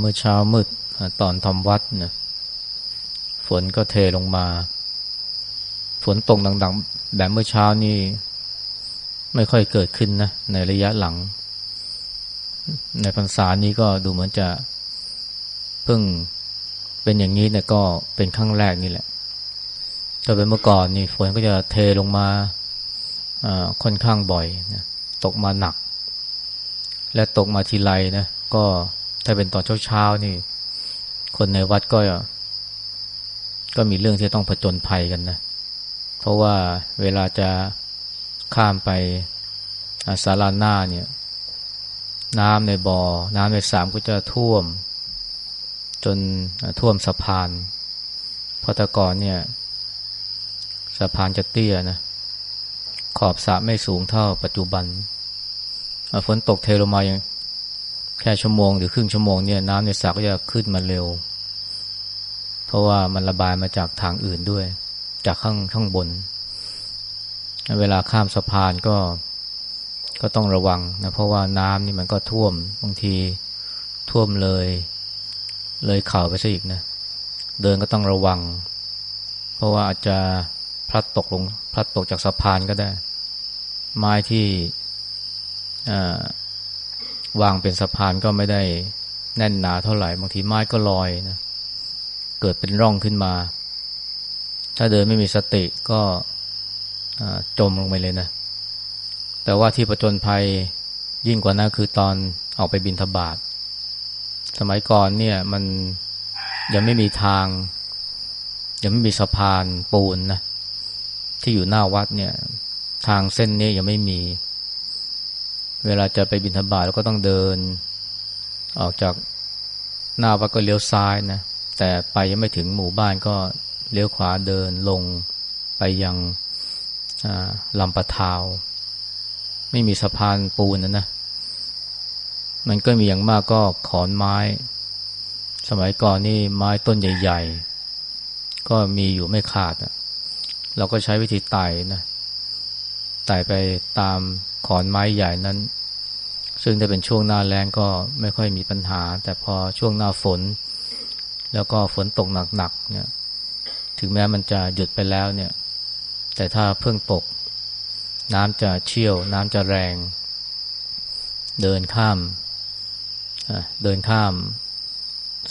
เมื่อเช้ามืดตอนทำวัดนี่ยฝนก็เทลงมา ฝนตกดังๆ แบบเมื่อเช้านี่ไม่ค่อยเกิดขึ้นนะ ในระยะหลัง ในพรรษานี้ก็ดูเหมือนจะเพิ่งเป็นอย่างนี้เนี่ยก็เป็นครั้งแรกนี่แหละถ้าเป็นเมื่อก่อนนี่ฝนก็จะเทลงมาค่อนข้างบ่อยนะตกมาหนัก และตกมาทีไรนะก็ ถ้าเป็นตอนเช้าๆนี่ คนในวัดก็ ก็มีเรื่องที่ต้องผจญภัยกันนะ เพราะว่าเวลาจะข้ามไปศาลาหน้าเนี่ย น้ำในบอ่อ น้ำในสามก็จะท่วม จนท่วมสะพานพราะต่ก่อนเนี่ย สะพานจะเตี้ยนะ ขอบสระไม่สูงเท่าปัจจุบันฝนตกเทลงมาอย่าง ค่ชั่วโมงหรือครึ่งชั่วโมงเนี่ยน้ำในสระก็จะขึ้นมาเร็ว เพราะว่ามันระบายมาจากทางอื่นด้วย จากข้างข้างบน เวลาข้ามสะพานก็ก็ต้องระวังนะเพราะว่าน้ำนี่มันก็ท่วมบางทีท่วมเลย เลยเข่าไปซะอีกนะเดินก็ต้องระวัง เพราะว่าอาจจะพลัดตกลงพลัดตกจากสะพานก็ได้ ไม้ที่อ่า วางเป็นสะพานก็ไม่ได้แน่นหนาเท่าไหร่บางทีไม้ก็ลอยนะเกิดเป็นร่องขึ้นมา ถ้าเดินไม่มีสติก็จมลงไปเลยนะ แต่ว่าที่ประจนภัยยิ่งกว่านั้นคือตอนออกไปบินทบาทสมัยก่อนเนี่ยมันยังไม่มีทาง ยังไม่มีสะพานปูนนะที่อยู่หน้าวัดเนี่ย ทางเส้นนี้ยังไม่มี เวลาจะไปบินธบาตเราก็ต้องเดิน ออกจากหน้าวัดก็เลี้ยวซ้ายนะ แต่ไปยังไม่ถึงหมู่บ้านก็เลี้ยวขวาเดินลงไปยังลำปะทาว ไม่มีสะพานปูนนะนะ มันก็มีอย่างมากก็ขอนไม้ สมัยก่อนนี่ไม้ต้นใหญ่ ๆ ก็มีอยู่ไม่ขาดเราก็ใช้วิธีไต่นะ ไต่ไปตามขอนไม้ใหญ่นั้น ซึ่งถ้าเป็นช่วงหน้าแรงก็ไม่ค่อยมีปัญหา แต่พอช่วงหน้าฝน แล้วก็ฝนตกหนักๆเนี่ยถึงแม้มันจะหยุดไปแล้วเนี่ย แต่ถ้าเพิ่งตก น้ำจะเชี่ยว น้ำจะแรง เดินข้ามเดินข้าม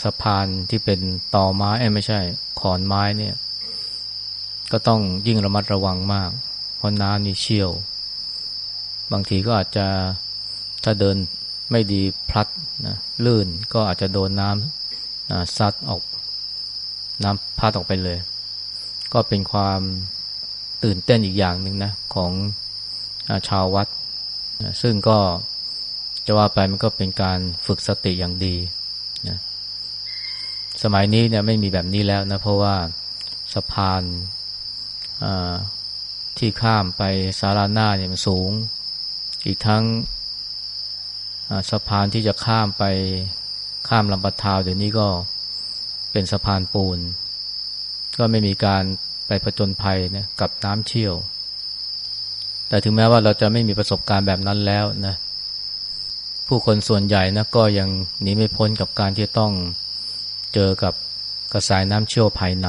สะพานที่เป็นตอไม้ไม่ใช่ ขอนไม้เนี่ย ก็ต้องยิ่งระมัดระวังมาก ราะน้ำนี่เชี่ยว บางทีก็อาจจะถ้าเดินไม่ดีพลัดนะลื่นก็อาจจะโดนน้ำซัดออก น้ำพัดออกไปเลย ก็เป็นความตื่นเต้นอีกอย่างหนึ่งนะของชาววัดนะซึ่งก็จะว่าไปมันก็เป็นการฝึกสติอย่างดีนะสมัยนี้เนี่ยไม่มีแบบนี้แล้วนะ เพราะว่าสะพาน ที่ข้ามไปสาราหน้าเนี่ยมันสูง อีกทั้งสะพานที่จะข้ามไปข้ามลำปะทาวเดี๋ยวนี้ก็เป็นสะพานปูน ก็ไม่มีการไปผจญภัยนะกับน้ำเชี่ยว แต่ถึงแม้ว่าเราจะไม่มีประสบการณ์แบบนั้นแล้วนะผู้คนส่วนใหญ่นะก็ยังหนีไม่พ้นกับการที่ต้องเจอกับกระสายน้ำเชี่ยวภายใน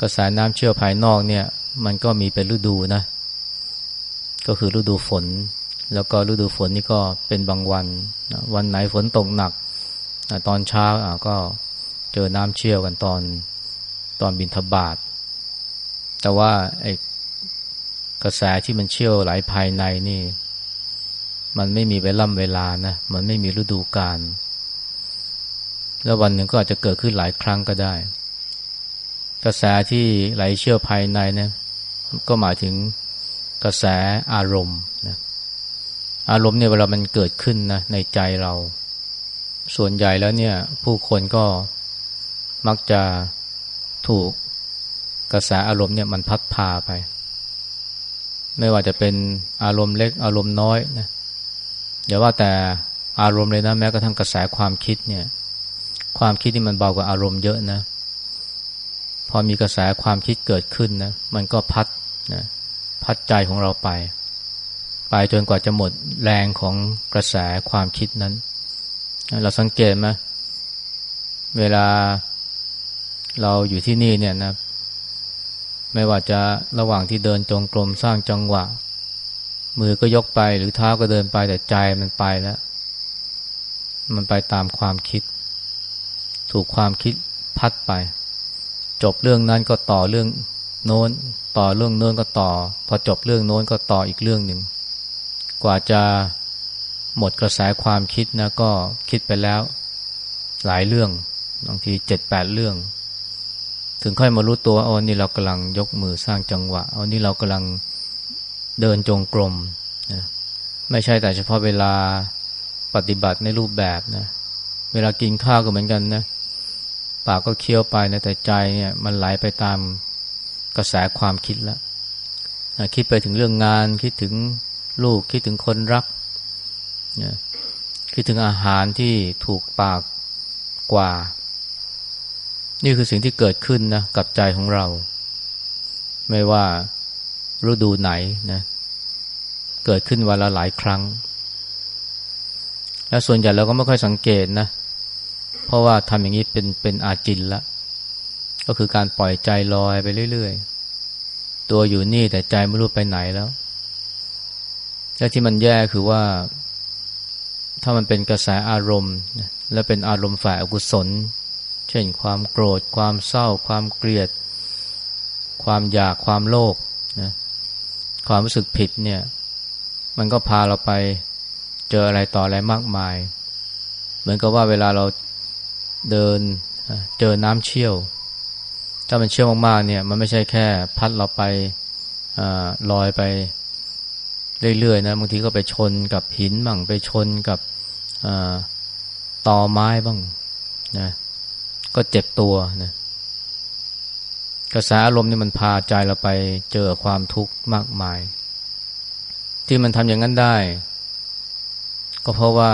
กระสายน้ำเชี่ยวภายนอกเนี่ย มันก็มีเป็นฤดูนะ ก็คือฤดูฝน แล้วก็ฤดูฝนนี่ก็เป็นบางวัน วันไหนฝนตกหนัก ตอนเช้าก็เจอน้ำเชี่ยวกันตอนตอนบินทบาท แต่ว่าไอ้กระแสที่มันเชี่ยวไหลภายในนี่ มันไม่มีเวล่ำเวลานะ มันไม่มีฤดูกาลแล้ววันหนึ่งก็อาจจะเกิดขึ้นหลายครั้งก็ได้ กระแสที่ไหลเชี่ยวภายในนะก็หมายถึงกระแสอารมณ์นะอารมณ์เนี่ยเวลามันเกิดขึ้นนะในใจเรา ส่วนใหญ่แล้วเนี่ย ผู้คนก็มักจะถูกกระแสอารมณ์เนี่ยมันพัดพาไป ไม่ว่าจะเป็นอารมณ์เล็กอารมณ์น้อยนะอย่าว่าแต่อารมณ์เลยนะแม้กระทั่งกระแสความคิดเนี่ย ความคิดนี่มันเบากว่าอารมณ์เยอะนะ พอมีกระแสความคิดเกิดขึ้นนะมันก็พัดนะพัดใจของเราไป ไปจนกว่าจะหมดแรงของกระแสความคิดนั้น เราสังเกตไหมเวลาเราอยู่ที่นี่เนี่ยนะไม่ว่าจะระหว่างที่เดินจงกรมสร้างจังหวะ มือก็ยกไปหรือเท้าก็เดินไปแต่ใจมันไปแล้ว มันไปตามความคิด ถูกความคิดพัดไป จบเรื่องนั้นก็ต่อเรื่องโน้น ต่อเรื่องโน้นก็ต่อ พอจบเรื่องโน้นก็ต่ออีกเรื่องหนึ่ง กว่าจะหมดกระแสความคิดนะก็คิดไปแล้ว หลายเรื่องบางทีเจ็ดแปดเรื่อง ถึงค่อยมารู้ตัวอ๋อนี่เรากำลังยกมือสร้างจังหวะอ๋อนี่เรากำลังเดินจงกรมนะไม่ใช่แต่เฉพาะเวลาปฏิบัติในรูปแบบนะ เวลากินข้าวก็เหมือนกันนะ ปากก็เคี้ยวไปนะแต่ใจเนี่ยมันไหลไปตามกระแสความคิดแล้วคิดไปถึงเรื่องงานคิดถึงลูกคิดถึงคนรักนะคิดถึงอาหารที่ถูกปากกว่า นี่คือสิ่งที่เกิดขึ้นนะกับใจของเรา ไม่ว่าฤดูไหนนะเกิดขึ้นวันละหลายครั้ง และส่วนใหญ่เราก็ไม่ค่อยสังเกตนะ เพราะว่าทำอย่างนี้เป็นเป็นอาจินละก็คือการปล่อยใจลอยไปเรื่อยๆ ตัวอยู่นี่แต่ใจไม่รู้ไปไหนแล้ว และที่มันแย่คือว่า ถ้ามันเป็นกระแสอารมณ์ และเป็นอารมณ์ฝ่ายอกุศล เช่นความโกรธ ความเศร้า ความเกลียด ความอยากความโลภนะความรู้สึกผิดเนี่ย มันก็พาเราไปเจออะไรต่ออะไรมากมาย เหมือนกับว่าเวลาเรา เดินเจอน้ำเชี่ยว ถ้ามันเชี่ยวมากๆเนี่ยมันไม่ใช่แค่พัดเราไปอลอยไปเรื่อยๆนะบางทีก็ไปชนกับหินบ้างไปชนกับตอไม้บ้างนะก็เจ็บตัวนะกระแสอารมณ์นี่มันพาใจเราไปเจอความทุกข์มากมาย ที่มันทำอย่างนั้นได้ ก็เพราะว่า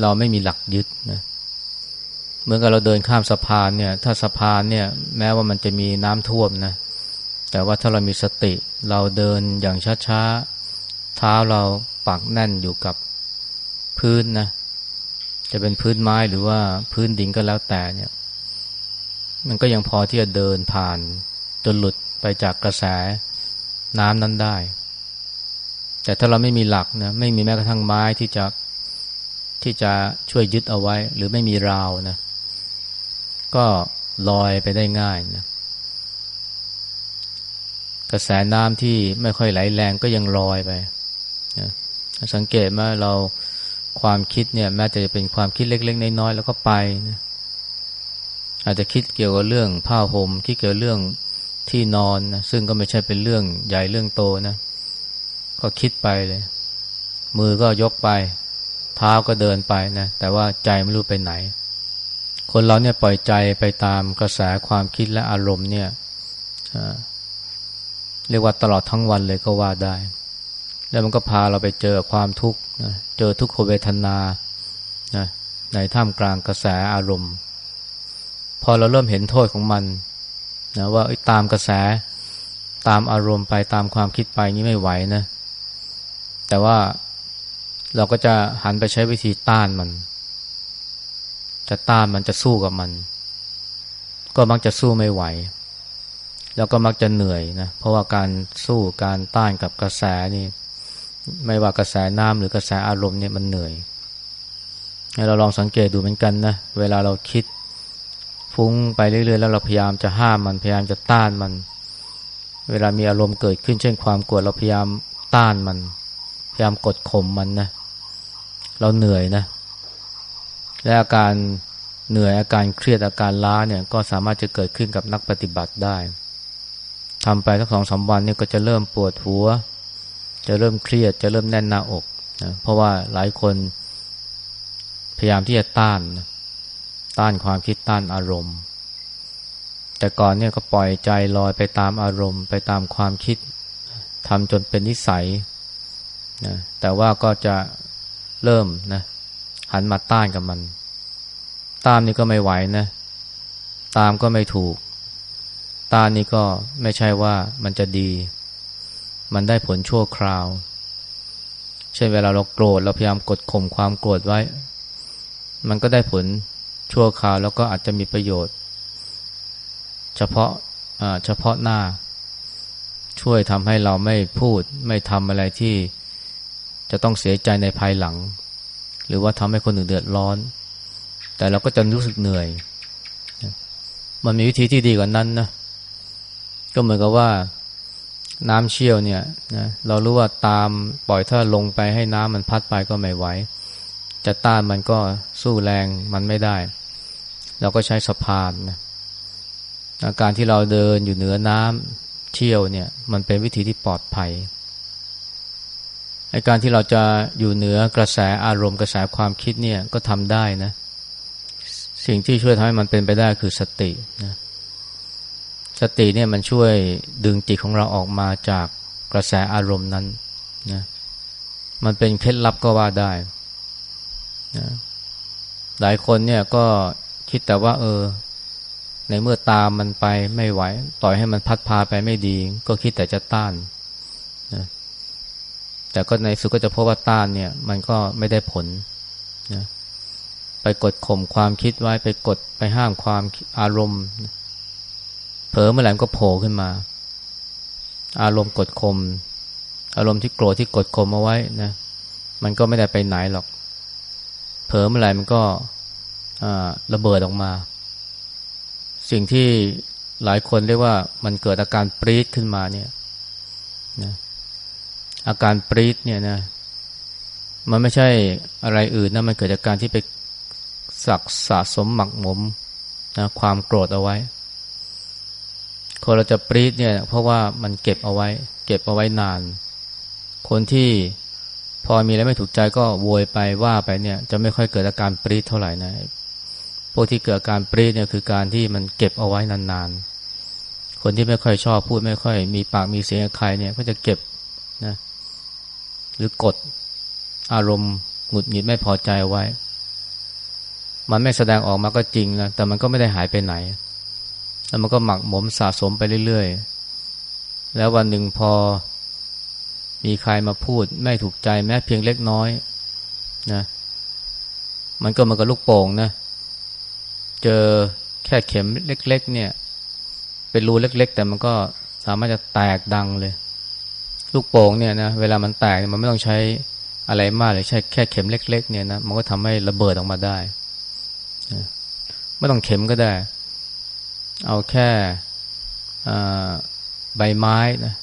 เราไม่มีหลักยึดนะเเหมือนกับเราเดินข้ามสะพานเนี่ย ถ้าสะพานเนี่ย แม้ว่ามันจะมีน้ำท่วมนะ แต่ว่าถ้าเรามีสติ เราเดินอย่างช้าๆ เท้าเราปักแน่นอยู่กับพื้นนะ จะเป็นพื้นไม้หรือว่าพื้นดินก็แล้วแต่เนี่ย มันก็ยังพอที่จะเดินผ่านจนหลุดไปจากกระแสน้ำนั้นได้ แต่ถ้าเราไม่มีหลักนะ ไม่มีแม้กระทั่งไม้ที่จะที่จะช่วยยึดเอาไว้ หรือไม่มีราวนะ ก็ลอยไปได้ง่ายนะกระแสน้ำที่ไม่ค่อยไหลแรงก็ยังลอยไปนะสังเกตว่าเราความคิดเนี่ยแม้จะเป็นความคิดเล็ก ๆ น้อยๆแล้วก็ไปนะอาจจะคิดเกี่ยวกับเรื่องผ้าหม่มคิดเกี่ยวกับเรื่องที่นอนนะซึ่งก็ไม่ใช่เป็นเรื่องใหญ่เรื่องโตนะ ก็คิดไปเลย มือก็ยกไป เท้าก็เดินไปนะแต่ว่าใจไม่รู้ไปไหน คนเราเนี่ยปล่อยใจไปตามกระแสความคิดและอารมณ์เนี่ยเรียกว่าตลอดทั้งวันเลยก็ว่าได้ แล้วมันก็พาเราไปเจอความทุกข์นะเจอทุกขเวทนานะในท่ามกลางกระแสอารมณ์ พอเราเริ่มเห็นโทษของมันนะว่าตามกระแสตามอารมณ์ไปตามความคิดไปนี้ไม่ไหวนะ แต่ว่าเราก็จะหันไปใช้วิธีต้านมัน จะต้านมันจะสู้กับมัน ก็มักจะสู้ไม่ไหว แล้วก็มักจะเหนื่อยนะเพราะว่าการสู้การต้านกับกระแสนี่ไม่ว่ากระแสน้ำหรือกระแสอารมณ์เนี่ยมันเหนื่อยเราลองสังเกตดูเหมือนกันนะเวลาเราคิดฟุ้งไปเรื่อยๆแล้วเราพยายามจะห้ามมันพยายามจะต้านมัน เวลามีอารมณ์เกิดขึ้นเช่นความกลัวเราพยายามต้านมัน พยายามกดข่มมันนะเราเหนื่อยนะ และอาการเหนื่อยอาการเครียดอาการล้าเนี่ยก็สามารถจะเกิดขึ้นกับนักปฏิบัติได้ทำไปสักสองสาวันเนี่ยก็จะเริ่มปวดหัว จะเริ่มเครียดจะเริ่มแน่นหน้าอกนะเพราะว่าหลายคนพยายามที่จะต้าน ต้านความคิดต้านอารมณ์ แต่ก่อนเนี่ยก็ปล่อยใจลอยไปตามอารมณ์ ไปตามความคิดทำจนเป็นนิสัยนะแต่ว่าก็จะเริ่มนะ หันมาต้านกับมัน ตามนี่ก็ไม่ไหวนะ ตามก็ไม่ถูก ตามนี่ก็ไม่ใช่ว่ามันจะดี มันได้ผลชั่วคราว เช่นเวลาเราโกรธเราพยายามกดข่มความโกรธไว้ มันก็ได้ผลชั่วคราวแล้วก็อาจจะมีประโยชน์ เฉพาะเฉพาะหน้า ช่วยทำให้เราไม่พูดไม่ทำอะไรที่จะต้องเสียใจในภายหลัง หรือว่าทำให้คนอื่นเดือดร้อน แต่เราก็จะรู้สึกเหนื่อย มันมีวิธีที่ดีกว่านั้นนะก็เหมือนกับว่าน้ำเชี่ยวเนี่ยนะเรารู้ว่าตามปล่อยถ้าลงไปให้น้ำมันพัดไปก็ไม่ไหว จะต้านมันก็สู้แรงมันไม่ได้ เราก็ใช้สะพานนะอาการที่เราเดินอยู่เหนือน้ำเชี่ยวเนี่ย มันเป็นวิธีที่ปลอดภัย ในการที่เราจะอยู่เหนือกระแสอารมณ์กระแสความคิดเนี่ยก็ทำได้นะ สิ่งที่ช่วยทำให้มันเป็นไปได้คือสตินะสติเนี่ยมันช่วยดึงจิตของเราออกมาจากกระแสอารมณ์นั้นนะมันเป็นเคล็ดลับก็ว่าได้นะหลายคนเนี่ยก็คิดแต่ว่า เออ ในเมื่อตามมันไปไม่ไหว ต่อยให้มันพัดพาไปไม่ดี ก็คิดแต่จะต้าน แต่ก็ในสุดก็จะพบว่าต้านเนี่ย มันก็ไม่ได้ผลนะไปกดข่มความคิดไว้ไปกดไปห้ามความอารมณ์ เผลอเมื่อไหร่ก็โผล่ขึ้นมา อารมณ์กดข่มอารมณ์ที่โกรธที่กดข่มเอาไว้นะมันก็ไม่ได้ไปไหนหรอก เผลอเมื่อไหร่มันก็ระเบิดออกมา สิ่งที่หลายคนเรียกว่ามันเกิดอาการปรีดขึ้นมาเนี่ยนะ อาการปรีดเนี่ยนะ มันไม่ใช่อะไรอื่นนะ มันเกิดจากการที่ไปสักสะสมหมักหมมนะความโกรธเอาไว้ คนเราจะปรีดเนี่ย เพราะว่ามันเก็บเอาไว้ เก็บเอาไว้นาน คนที่พอมีอะไรไม่ถูกใจก็โวยไปว่าไปเนี่ย จะไม่ค่อยเกิดอาการปรีดเท่าไหร่นะพวกที่เกิดอาการปรีดเนี่ยคือการที่มันเก็บเอาไว้นานๆคนที่ไม่ค่อยชอบพูดไม่ค่อยมีปากมีเสียงใครเนี่ย ก็จะเก็บนะ หรือกดอารมณ์หงุดหงิดไม่พอใจไว้ มันไม่แสดงออกมาก็จริงนะแต่มันก็ไม่ได้หายไปไหน แล้วมันก็หมักหมมสะสมไปเรื่อยๆ แล้ววันหนึ่งพอมีใครมาพูดไม่ถูกใจแม้เพียงเล็กน้อยนะ มันก็มันก็ลูกโป่งนะ เจอแค่เข็มเล็ก ๆ เนี่ย เป็นรูเล็ก ๆ แต่มันก็สามารถจะแตกดังเลย ลูกโป่งเนี่ยนะเวลามันแตกมันไม่ต้องใช้อะไรมากเลยใช้แค่เข็มเล็ก ๆ เนี่ยนะมันก็ทำให้ระเบิดออกมาได้ไม่ต้องเข็มก็ได้ เอาแค่ใบไม้นะ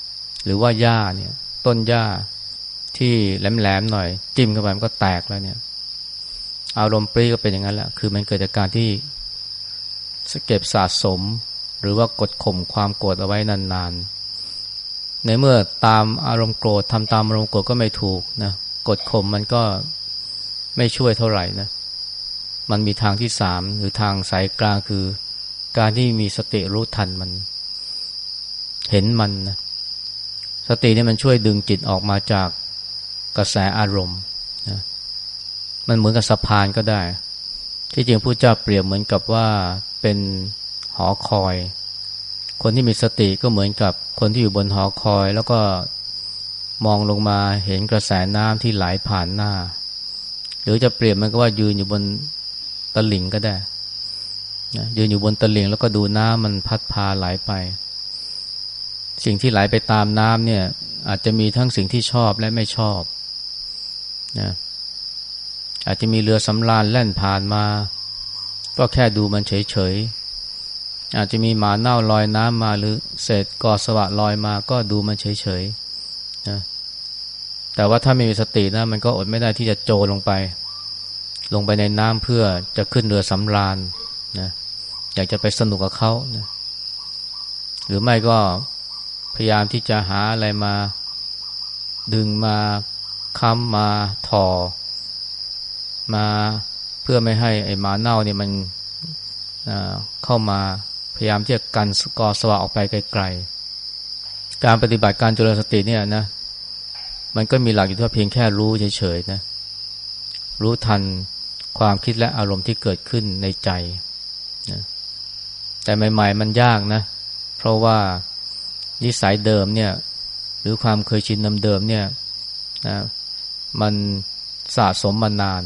หรือว่าหญ้าเนี่ย ต้นหญ้าที่แหลมๆหน่อย จิ้มเข้าไปมันก็แตกแล้วเนี่ย อารมณ์ปรีก็เป็นอย่างนั้นแหละคือมันเกิดจากการที่เก็บสะสม หรือว่ากดข่มความโกรธเอาไว้นานๆ ในเมื่อตามอารมณ์โกรธทำตามอารมณ์โกรธก็ไม่ถูกนะกดข่มมันก็ไม่ช่วยเท่าไหร่นะ มันมีทางที่สามหรือทางสายกลางคือ การที่มีสติรู้ทันมัน เห็นมันนะสตินี่มันช่วยดึงจิตออกมาจากกระแสอารมณ์นะมันเหมือนกับสะพานก็ได้ ที่จริงผู้เจ้าเปรียบเหมือนกับว่าเป็นหอคอย คนที่มีสติก็เหมือนกับคนที่อยู่บนหอคอย แล้วก็มองลงมาเห็นกระแสน้ำที่ไหลผ่านหน้า หรือจะเปรียบมันก็ว่ายืนอยู่บนตลิ่งก็ได้นะยืนอยู่บนตลิ่งแล้วก็ดูน้ำมันพัดพาไหลไป สิ่งที่ไหลไปตามน้ำเนี่ย อาจจะมีทั้งสิ่งที่ชอบและไม่ชอบนะอาจจะมีเรือสำราญแล่นผ่านมา ก็แค่ดูมันเฉย อาจจะมีหมาเน่าลอยน้ำมาหรือเศษกอสวะลอยมาก็ดูมันเฉยๆนะแต่ว่าถ้าไม่มีสตินะมันก็อดไม่ได้ที่จะโจลงไป ลงไปในน้ำเพื่อจะขึ้นเรือสำราญนะอยากจะไปสนุกกับเขานะหรือไม่ก็พยายามที่จะหาอะไรมา ดึงมาค้ำมาถอมาเพื่อไม่ให้ไอ้หมาเน่าเนี่ยมันเข้ามา ยายามที่จะกันกอสวะออกไปไกลๆ การปฏิบัติการจุลสติเนี่ยนะ มันก็มีหลักอยู่ที่เพียงแค่รู้เฉยๆนะ รู้ทันความคิดและอารมณ์ที่เกิดขึ้นในใจนะแต่ใหม่ ๆ มันยากนะ เพราะว่านิสัยเดิมเนี่ย หรือความเคยชินเดิมเนี่ยนะมันสะสมมานาน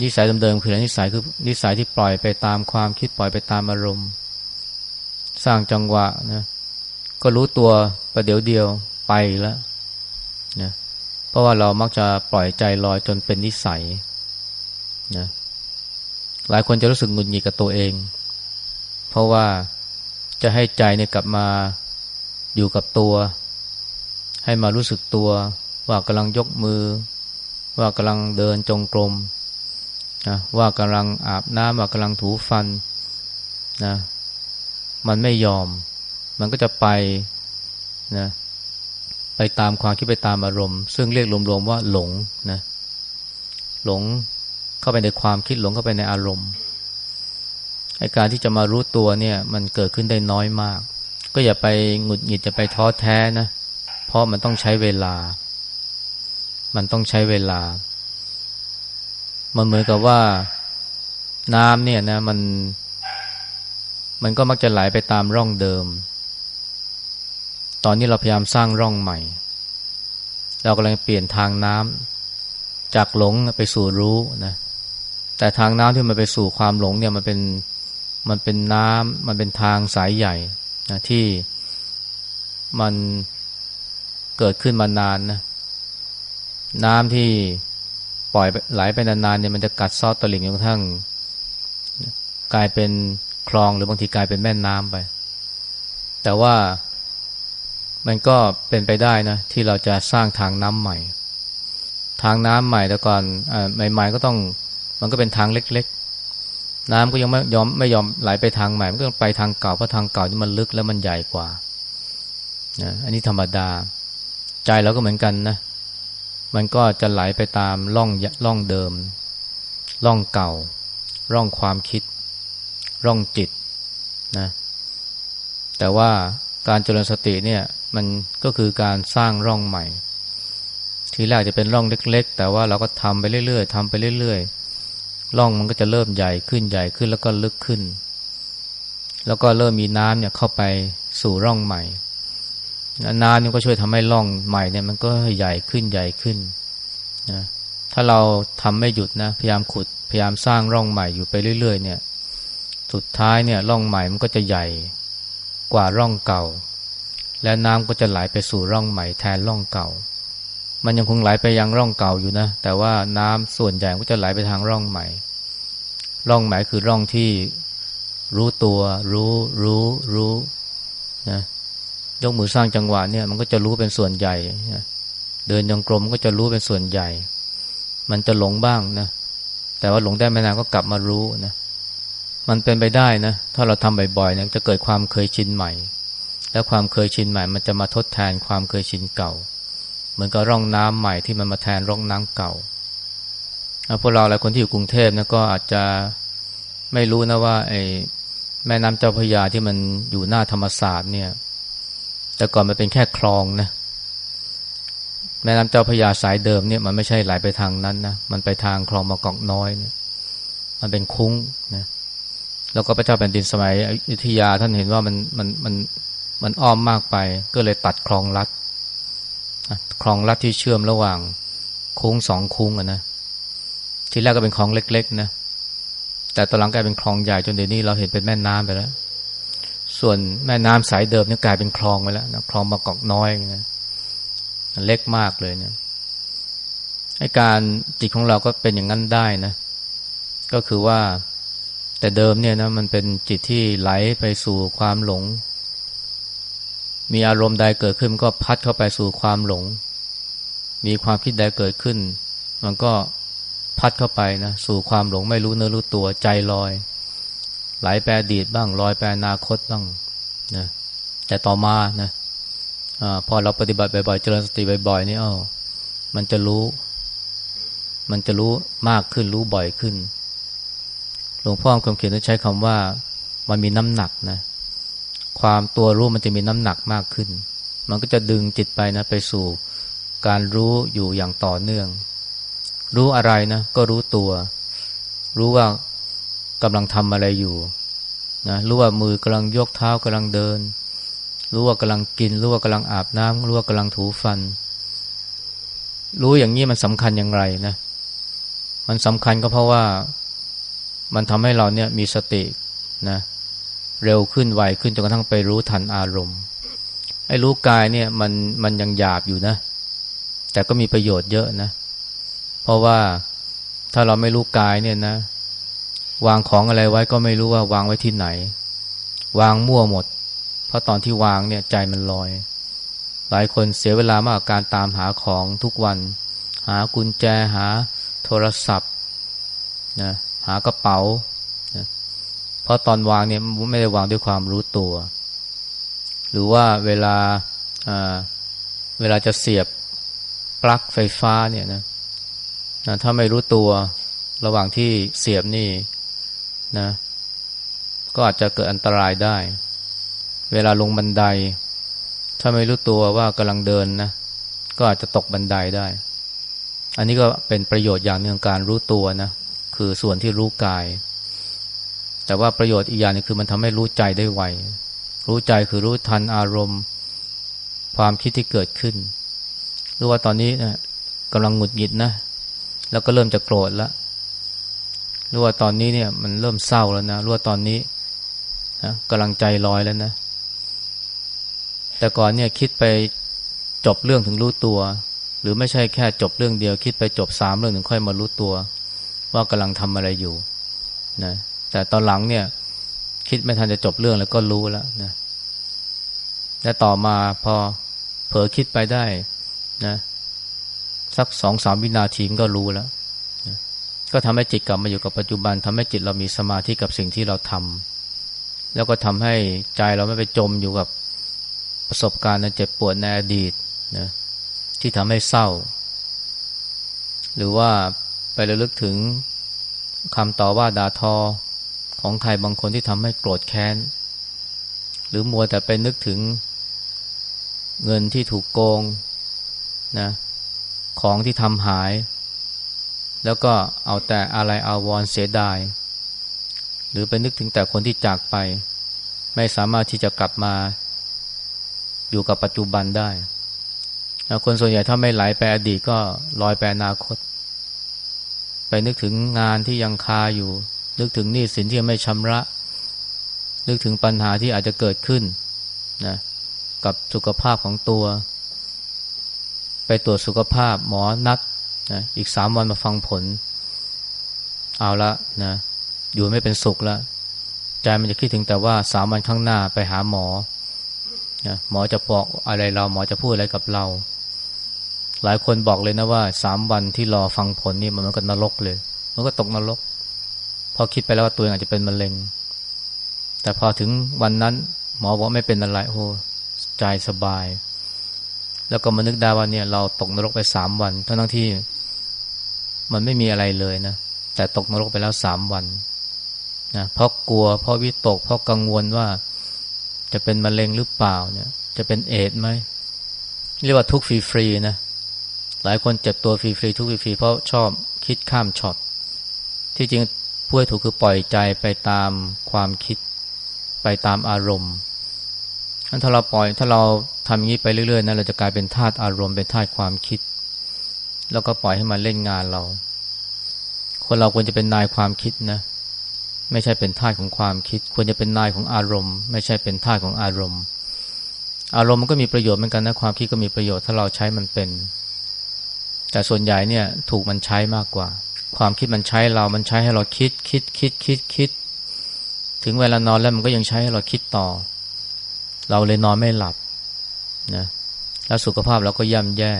นิสัยเดิมๆคือนิสัยคือนิสัยที่ปล่อยไปตามความคิดปล่อยไปตามอารมณ์ สร้างจังหวะนะก็รู้ตัวประเดี๋ยวเดียวไปแล้วนะเพราะว่าเรามักจะปล่อยใจลอยจนเป็นนิสัยนะหลายคนจะรู้สึกหงุดหงิดกับตัวเอง เพราะว่าจะให้ใจเนี่ยกลับมาอยู่กับตัว ให้มารู้สึกตัว ว่ากำลังยกมือ ว่ากำลังเดินจงกรม นะว่ากำลังอาบน้ำว่ากำลังถูฟันนะมันไม่ยอม มันก็จะไปนะไปตามความคิดไปตามอารมณ์ ซึ่งเรียกรวมๆว่าหลงนะหลงเข้าไปในความคิดหลงเข้าไปในอารมณ์ไอการที่จะมารู้ตัวเนี่ย มันเกิดขึ้นได้น้อยมาก ก็อย่าไปหงุดหงิดจะไปท้อแท้นะ เพราะมันต้องใช้เวลา มันต้องใช้เวลา มันเหมือนกับว่าน้ำเนี่ยนะ มัน มันก็มักจะไหลไปตามร่องเดิม ตอนนี้เราพยายามสร้างร่องใหม่ เรากำลังเปลี่ยนทางน้ำจากหลงไปสู่รู้นะแต่ทางน้ำที่มันไปสู่ความหลงเนี่ยมันเป็นมันเป็นน้ำมันเป็นทางสายใหญ่นะที่มันเกิดขึ้นมานานนะน้ำที่ ปล่อยไหลไปนานๆเนี่ยมันจะกัดซอสตลิ่งจนกระทั่งกลายเป็นคลองหรือบางทีกลายเป็นแม่น้ำไป แต่ว่ามันก็เป็นไปได้นะที่เราจะสร้างทางน้ำใหม่ ทางน้ำใหม่แต่ก่อนอใหม่ๆก็ต้องมันก็เป็นทางเล็ก ๆ น้ำก็ยังไม่ยอมไม่ยอมไหลไปทางใหม่มันก็ไปทางเก่าเพราะทางเก่าที่มันลึกแล้วมันใหญ่กว่านะอันนี้ธรรมดา ใจเราก็เหมือนกันนะ มันก็จะไหลไปตามร่องร่องเดิมร่องเก่า ร่องความคิด ร่องจิตนะแต่ว่าการเจริญสติเนี่ยมันก็คือการสร้างร่องใหม่ ทีแรกจะเป็นร่องเล็ก ๆ แต่ว่าเราก็ทำไปเรื่อยๆทำไปเรื่อยๆร่องมันก็จะเริ่มใหญ่ขึ้นใหญ่ขึ้นแล้วก็ลึกขึ้น แล้วก็เริ่มมีน้ำเนี่ยเข้าไปสู่ร่องใหม่ นานมันก็ช่วยทำให้ร่องใหม่เนี่ยมันก็ใหญ่ขึ้นใหญ่ขึ้นนะถ้าเราทำไม่หยุดนะพยายามขุดพยายามสร้างร่องใหม่อยู่ไปเรื่อย ๆ เนี่ย สุดท้ายเนี่ยร่องใหม่มันก็จะใหญ่กว่าร่องเก่า และน้ำก็จะไหลไปสู่ร่องใหม่แทนร่องเก่า มันยังคงไหลไปยังร่องเก่าอยู่นะ แต่ว่าน้ำส่วนใหญ่ก็จะไหลไปทางร่องใหม่ ร่องใหม่คือร่องที่รู้ตัว รู้รู้รู้นะ ยกมือสร้างจังหวะเนี่ยมันก็จะรู้เป็นส่วนใหญ่เดินยังกลมก็จะรู้เป็นส่วนใหญ่ มันจะหลงบ้างนะแต่ว่าหลงได้ไม่นานก็กลับมารู้นะมันเป็นไปได้นะถ้าเราทำบ่อยๆเนี่ยจะเกิดความเคยชินใหม่ แล้วความเคยชินใหม่ มันจะมาทดแทนความเคยชินเก่า เหมือนกับร่องน้ำใหม่ที่มันมาแทนร่องน้ำเก่าพวกเราหลายคนที่อยู่กรุงเทพนะก็อาจจะไม่รู้นะว่าไอ้แม่น้ำเจ้าพระยาที่มันอยู่หน้าธรรมศาสตร์เนี่ย แต่ก่อนมันเป็นแค่คลองนะแม่น้ำเจ้าพระยาสายเดิมเนี่ยมันไม่ใช่ไหลไปทางนั้นนะมันไปทางคลองมะกอกน้อยเนี่ยมันเป็นคุ้งนะแล้วก็พระเจ้าแผ่นดินสมัยอยุธยาท่านเห็นว่ามันมันมันมันอ้อมมากไป ก็เลยตัดคลองลัดคลองลัดที่เชื่อมระหว่างคุ้งสองคุ้งอะนะทีแรกก็เป็นคลองเล็ก ๆ นะแต่ตอนหลังกลายเป็นคลองใหญ่จนเดี๋ยวนี้เราเห็นเป็นแม่น้ำไปแล้ว ส่วนแม่น้ำสายเดิมนี่กลายเป็นคลองไปแล้วนะคลองมากอกน้อยนะเล็กมากเลยเนะให้การจิตของเราก็เป็นอย่างนั้นได้นะ ก็คือว่าแต่เดิมเนี่ยนะมันเป็นจิตที่ไหลไปสู่ความหลง มีอารมณ์ใดเกิดขึ้นก็พัดเข้าไปสู่ความหลง มีความคิดใดเกิดขึ้น มันก็พัดเข้าไปนะสู่ความหลงไม่รู้เนื้อรู้ตัวใจลอย ไหลแปรดีดบ้างลอยแปรอนาคตบ้างนะแต่ต่อมานะอพอเราปฏิบัติบ่อยๆเจริญสติบ่อยๆนี่อ้อมันจะรู้ มันจะรู้มากขึ้นรู้บ่อยขึ้น หลวงพ่อคำเขียนใช้คำว่า มันมีน้ำหนักนะ ความตัวรู้มันจะมีน้ำหนักมากขึ้น มันก็จะดึงจิตไปนะไปสู่การรู้อยู่อย่างต่อเนื่อง รู้อะไรนะ ก็รู้ตัว รู้ว่า กำลังทำอะไรอยู่นะรู้ว่ามือกำลังยกเท้ากำลังเดิน รู้ว่ากำลังกิน รู้ว่ากำลังอาบน้ำรู้ว่ากำลังถูฟัน รู้อย่างนี้มันสำคัญอย่างไรนะ มันสำคัญก็เพราะว่ามันทำให้เราเนี่ยมีสตินะเร็วขึ้นไวขึ้นจนกระทั่งไปรู้ทันอารมณ์ไอ้รู้กายเนี่ยมันมันยังหยาบอยู่นะ แต่ก็มีประโยชน์เยอะนะ เพราะว่าถ้าเราไม่รู้กายเนี่ยนะ วางของอะไรไว้ก็ไม่รู้ว่าวางไว้ที่ไหน วางมั่วหมด เพราะตอนที่วางเนี่ยใจมันลอย หลายคนเสียเวลามากกับการตามหาของทุกวัน หากุญแจหาโทรศัพท์นะหากระเป๋านะเพราะตอนวางเนี่ยไม่ได้วางด้วยความรู้ตัว หรือว่าเวลาเวลาจะเสียบปลั๊กไฟฟ้าเนี่ยนะนะถ้าไม่รู้ตัวระหว่างที่เสียบนี่ นะ ก็อาจจะเกิดอันตรายได้ เวลาลงบันได ถ้าไม่รู้ตัวว่ากำลังเดินนะ ก็อาจจะตกบันไดได้ อันนี้ก็เป็นประโยชน์อย่างหนึ่งการรู้ตัวนะ คือส่วนที่รู้กาย แต่ว่าประโยชน์อีกอย่างนึงคือมันทำให้รู้ใจได้ไว รู้ใจคือรู้ทันอารมณ์ ความคิดที่เกิดขึ้นรู้ว่าตอนนี้นะกำลังหงุดหงิดนะ แล้วก็เริ่มจะโกรธแล้ว รู้ว่าตอนนี้เนี่ยมันเริ่มเศร้าแล้วนะรู้ว่าตอนนี้นะกำลังใจลอยแล้วนะ แต่ก่อนเนี่ยคิดไปจบเรื่องถึงรู้ตัว หรือไม่ใช่แค่จบเรื่องเดียว คิดไปจบสามเรื่องถึงค่อยมารู้ตัว ว่ากำลังทำอะไรอยู่นะแต่ตอนหลังเนี่ย คิดไม่ทันจะจบเรื่องแล้วก็รู้แล้วนะและต่อมาพอเผลอคิดไปได้นะสักสองสามวินาทีก็รู้แล้ว ก็ทำให้จิตกลับมาอยู่กับปัจจุบันทำให้จิตเรามีสมาธิกับสิ่งที่เราทำแล้วก็ทำให้ใจเราไม่ไปจมอยู่กับประสบการณ์ในเจ็บปวดในอดีตนะที่ทำให้เศร้า หรือว่าไประลึกถึงคำต่อว่าด่าทอของใครบางคนที่ทำให้โกรธแค้น หรือมัวแต่ไปนึกถึงเงินที่ถูกโกงนะของที่ทำหาย แล้วก็เอาแต่อะไรอาวรเสียดาย หรือไปนึกถึงแต่คนที่จากไป ไม่สามารถที่จะกลับมาอยู่กับปัจจุบันได้คนส่วนใหญ่ถ้าไม่ไหลไปอดีตก็ลอยไปอนาคต ไปนึกถึงงานที่ยังคาอยู่ นึกถึงหนี้สินที่ไม่ชำระ นึกถึงปัญหาที่อาจจะเกิดขึ้นนะกับสุขภาพของตัว ไปตรวจสุขภาพหมอนัด นะอีกสามวันมาฟังผล เอาละนะอยู่ไม่เป็นสุขแล้วใจมันจะคิดถึงแต่ว่าสามวันข้างหน้าไปหาหมอนะหมอจะบอกอะไรเราหมอจะพูดอะไรกับเรา หลายคนบอกเลยนะว่าสามวันที่รอฟังผลนี่มันมันก็นรกเลย มันก็ตกนรก พอคิดไปแล้วว่าตัวเองอาจจะเป็นมะเร็ง แต่พอถึงวันนั้น หมอบอกไม่เป็นอะไรโอ้ใจสบาย แล้วก็มานึกได้ว่าเนี่ย เราตกนรกไปสามวันทั้งทั้งที่ มันไม่มีอะไรเลยนะแต่ตกนรกไปแล้วสามวันนะเพราะกลัว เพราะวิตก เพราะกังวลว่า จะเป็นมะเร็งหรือเปล่าเนี่ย จะเป็นเอดไหมเรียกว่าทุกฟรีๆนะหลายคนเจ็บตัวฟรีๆทุกฟรีๆเพราะชอบคิดข้ามช็อตที่จริงผู้ให้ถูกคือปล่อยใจไปตามความคิด ไปตามอารมณ์ถ้าเราปล่อยถ้าเราทำอย่างนี้ไปเรื่อยๆนะเราจะกลายเป็นธาตุอารมณ์เป็นธาตุความคิด แล้วก็ปล่อยให้มันเล่นงานเรา คนเราควรจะเป็นนายความคิดนะ ไม่ใช่เป็นท่าของความคิด ควรจะเป็นนายของอารมณ์ ไม่ใช่เป็นท่าของอารมณ์ อารมณ์มันก็มีประโยชน์เหมือนกันนะความคิดก็มีประโยชน์ถ้าเราใช้มันเป็น แต่ส่วนใหญ่เนี่ยถูกมันใช้มากกว่า ความคิดมันใช้เรามันใช้ให้เราคิดคิดคิดคิดคิด ถึงเวลานอนแล้วมันก็ยังใช้ให้เราคิดต่อ เราเลยนอนไม่หลับนะแล้วสุขภาพเราก็ย่ำแย่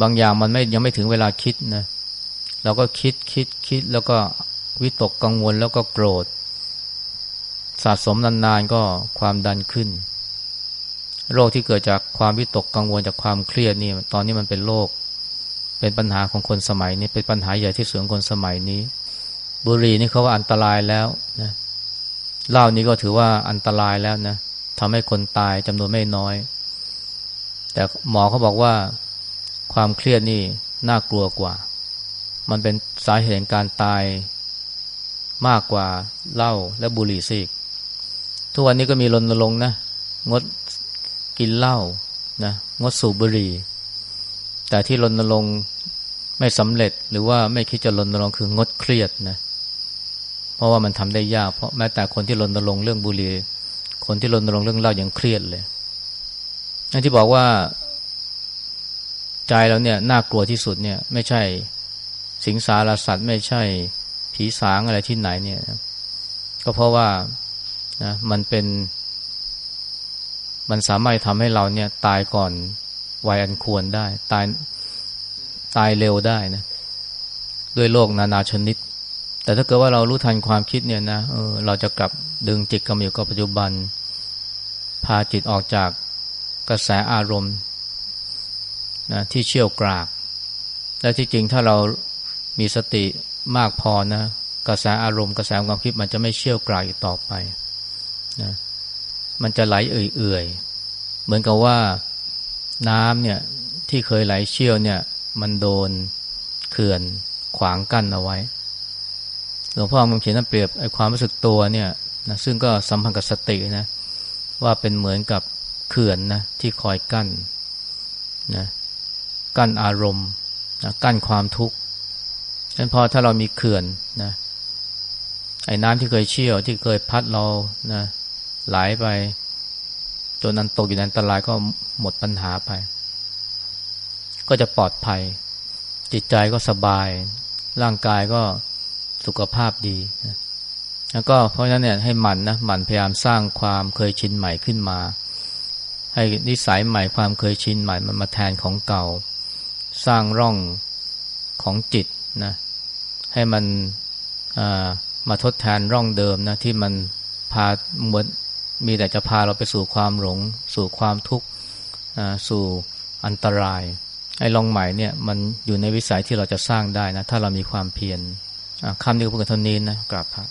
บางอย่างมันไม่ยังไม่ถึงเวลาคิดนะเราก็คิดคิดคิดแล้วก็วิตกกังวลแล้วก็โกรธ สะสมนานๆก็ความดันขึ้น โรคที่เกิดจากความวิตกกังวลจากความเครียดนี่ตอนนี้มันเป็นโรคเป็นปัญหาของคนสมัยนี้เป็นปัญหาใหญ่ที่สุดของคนสมัยนี้ บุหรี่นี่เขาว่าอันตรายแล้วนะเหล้านี้ก็ถือว่าอันตรายแล้วนะทำให้คนตายจำนวนไม่น้อย แต่หมอเขาบอกว่า ความเครียดนี่น่ากลัวกว่า มันเป็นสาเหตุการตายมากกว่าเหล้าและบุหรี่ซิกทุกวันนี้ก็มีรณรงค์นะ งดกินเหล้านะงดสูบบุหรี่ แต่ที่รณรงค์ไม่สำเร็จหรือว่าไม่คิดจะรณรงค์คืองดเครียดนะ เพราะว่ามันทำได้ยาก เพราะแม้แต่คนที่รณรงค์เรื่องบุหรี่ คนที่รณรงค์เรื่องเหล้ายังเครียดเลยนั่นที่บอกว่า ใจเราเนี่ยน่ากลัวที่สุดเนี่ย ไม่ใช่สิงสารสัตว์ไม่ใช่ผีสางอะไรที่ไหนเนี่ยก็เพราะว่านะมันเป็น มันสามารถทำให้เราเนี่ย ตายก่อนวัยอันควรได้ ตายตายเร็วได้นะด้วยโรคนานาชนิด แต่ถ้าเกิดว่าเรารู้ทันความคิดเนี่ยนะเออเราจะกลับดึงจิตกลับมาอยู่กับปัจจุบัน พาจิตออกจากกระแสอารมณ์ นะที่เชี่ยวกราก และที่จริงถ้าเรามีสติมากพอนะกระแสอารมณ์กระแสความคิดมันจะไม่เชี่ยวกรากอีกต่อไปนะมันจะไหลเอื่อยๆ เหมือนกับว่าน้ำเนี่ยที่เคยไหลเชี่ยวเนี่ย มันโดนเขื่อนขวางกั้นเอาไว้หลวงพ่อมึงเขียนนั่นเปรียบไอ้ความรู้สึกตัวเนี่ยนะซึ่งก็สัมพันธ์กับสตินะว่าเป็นเหมือนกับเขื่อนนะที่คอยกั้นนะ กั้นอารมณ์นะกั้นความทุกข์ฉะนั้นพอถ้าเรามีเขื่อนนะไอ้น้ำที่เคยเชี่ยวที่เคยพัดเรานะไหลไป จนนั้นตกอยู่ในอันตรายก็หมดปัญหาไป ก็จะปลอดภัย จิตใจก็สบาย ร่างกายก็สุขภาพดีนะแล้วก็เพราะฉะนั้นเนี่ยให้หมั่นนะหมั่นพยายามสร้างความเคยชินใหม่ขึ้นมา ให้นิสัยใหม่ความเคยชินใหม่มันมาแทนของเก่า สร้างร่องของจิตนะให้มันมาทดแทนร่องเดิมนะที่มันพาเหมือนมีแต่จะพาเราไปสู่ความหลง สู่ความทุกข์สู่อันตรายไอ้ลองใหม่เนี่ยมันอยู่ในวิสัยที่เราจะสร้างได้นะถ้าเรามีความเพียรคำนี้ก็พูดกันเท่านี้นะกราบพระ